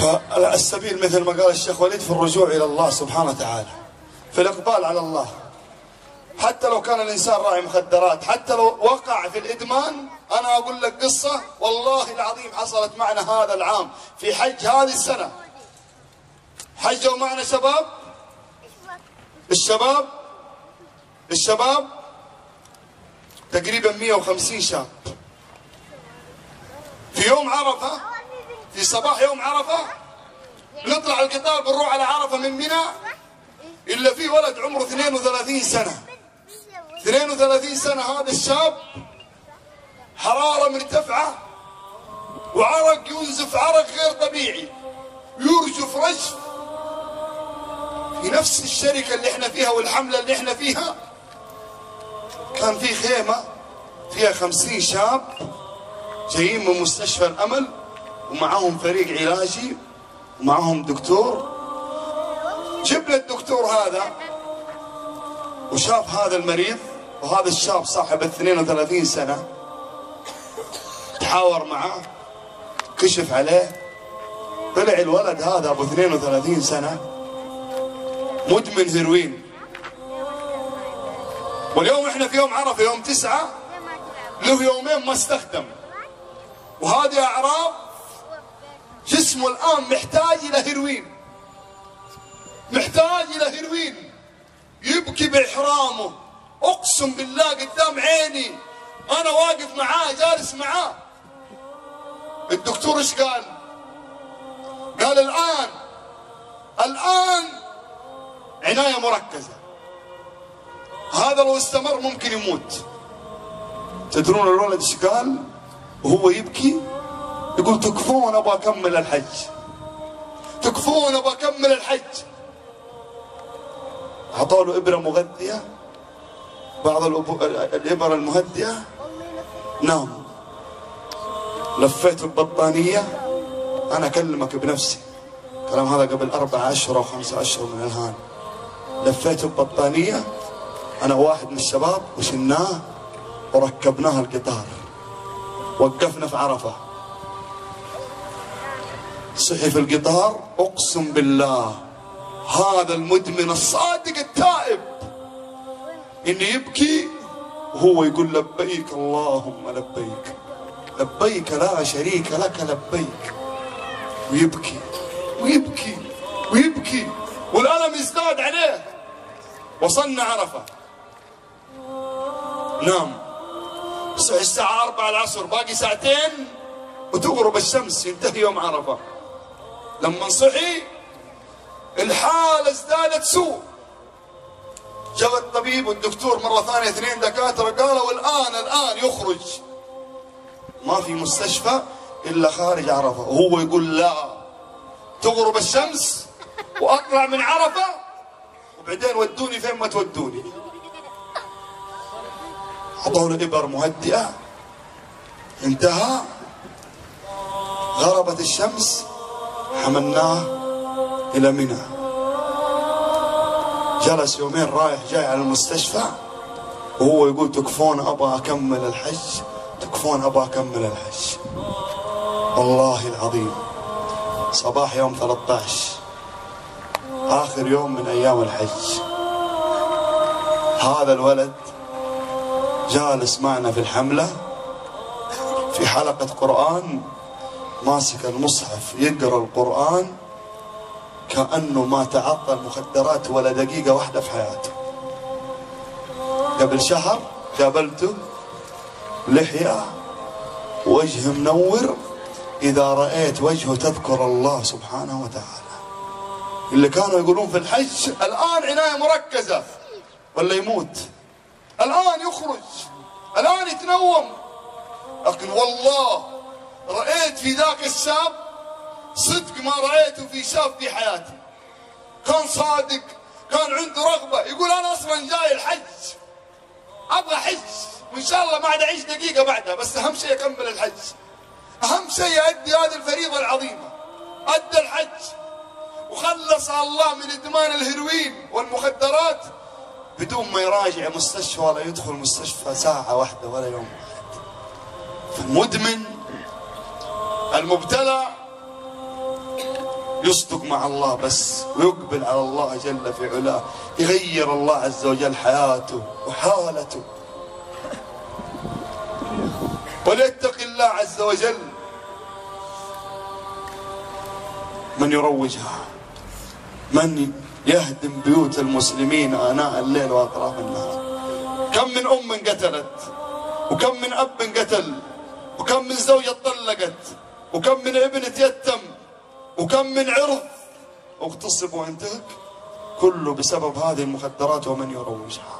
فالسبيل مثل ما قال الشيخ وليد في الرجوع إلى الله سبحانه وتعالى في الإقبال على الله. حتى لو كان الإنسان راعي مخدرات حتى لو وقع في الإدمان أنا أقول لك قصة والله العظيم حصلت معنا هذا العام في حج هذه السنة. حجوا معنا شباب؟ الشباب؟ الشباب؟ تقريبا 150 شاب. في يوم عرفة في صباح يوم عرفة نطلع القطار بنروح على عرفة من منى إلا في ولد عمره 32 سنة. 32 سنة هذا الشاب حرارة مرتفعة وعرق ينزف عرق غير طبيعي. يرجف رجف في نفس الشركة اللي إحنا فيها والحملة اللي إحنا فيها. كان في خيمة فيها 50 شاب جايين من مستشفى الأمل. ومعاهم فريق علاجي ومعاهم دكتور. جبنا الدكتور هذا. وشاف هذا المريض وهذا الشاب صاحب ال 32 سنة. تحاور معاه كشف عليه. طلع الولد هذا أبو 32 سنة. مدمن هيروين. واليوم إحنا في يوم عرفة يوم تسعة له يومين ما استخدم. وهذه أعراض جسمه الآن محتاج إلى هيروين. محتاج إلى هيروين. يبكي بإحرامه. أقسم بالله قدام عيني. أنا واقف معاه جالس معاه. الدكتور إيش قال؟ قال الآن الآن عناية مركزة. هذا لو استمر ممكن يموت. تدرون الولد إيش قال؟ وهو يبكي يقول تكفون أبغى أكمل الحج. تكفون أبغى أكمل الحج. اعطوا له إبرة مغذية. بعض الابر المهدئه نام لفيته ببطانيه أنا أكلمك بنفسي. الكلام هذا قبل أربع اشهر أو خمسة اشهر من الآن. لفيته ببطانيه أنا واحد من الشباب وشلناه وركبناه القطار. وقفنا في عرفة. صحي في القطار أقسم بالله هذا المدمن الصادق التائب. انه يبكي وهو يقول لبيك اللهم لبيك. لبيك لا شريك لك لبيك. ويبكي ويبكي ويبكي. والألم يزداد عليه. وصلنا عرفة. نام الساعة أربعة العصر باقي ساعتين وتغرب الشمس ينتهي يوم عرفة. لما صحي الحالة ازدادت سوء. جاء الطبيب والدكتور مرة ثانية اثنين دكاترة قالوا الآن الآن يخرج. ما في مستشفى إلا خارج عرفة. وهو يقول لا. تغرب الشمس وأطلع من عرفة وبعدين ودوني فين ما تودوني. أعطونا إبر مهدئة. انتهى. غربت الشمس. حملناه إلى منى. جلس يومين رايح جاي على المستشفى وهو يقول تكفون أبغى أكمل الحج تكفون أبغى أكمل الحج. والله العظيم صباح يوم 13 آخر يوم من أيام الحج. هذا الولد جالس معنا في الحملة في حلقة قرآن ماسك المصحف يقرأ القرآن كأنه ما تعاطى المخدرات ولا دقيقة واحدة في حياته. قبل شهر قابلته لحية وجه منور إذا رأيت وجهه تذكر الله سبحانه وتعالى. اللي كانوا يقولون في الحج الآن عناية مركزة. ولا يموت. الآن يخرج. الآن يتنوم. لكن والله رأيت في ذاك الشاب صدق ما رأيته في شاب في حياتي. كان صادق كان عنده رغبة يقول أنا أصلا جاي الحج. أبغى حج. وإن شاء الله ما عاد أعيش دقيقة بعدها بس أهم شيء أكمل الحج. أهم شيء أدي هذه الفريضة العظيمة. أدى الحج. وخلص الله من إدمان الهيروين والمخدرات. بدون ما يراجع مستشفى ولا يدخل مستشفى ساعة واحدة ولا يوم واحد. فالمدمن المبتلى يصدق مع الله بس ويقبل على الله جل في علاه يغير الله عز وجل حياته وحالته. وليتق الله عز وجل من يروجها من يهدم بيوت المسلمين آناء الليل وأطراف النهار. كم من أم قتلت وكم من أب قتل وكم من زوجة طلقت. وكم من ابن يتم وكم من عرض اغتصب وانتهك كله بسبب هذه المخدرات ومن يروجها.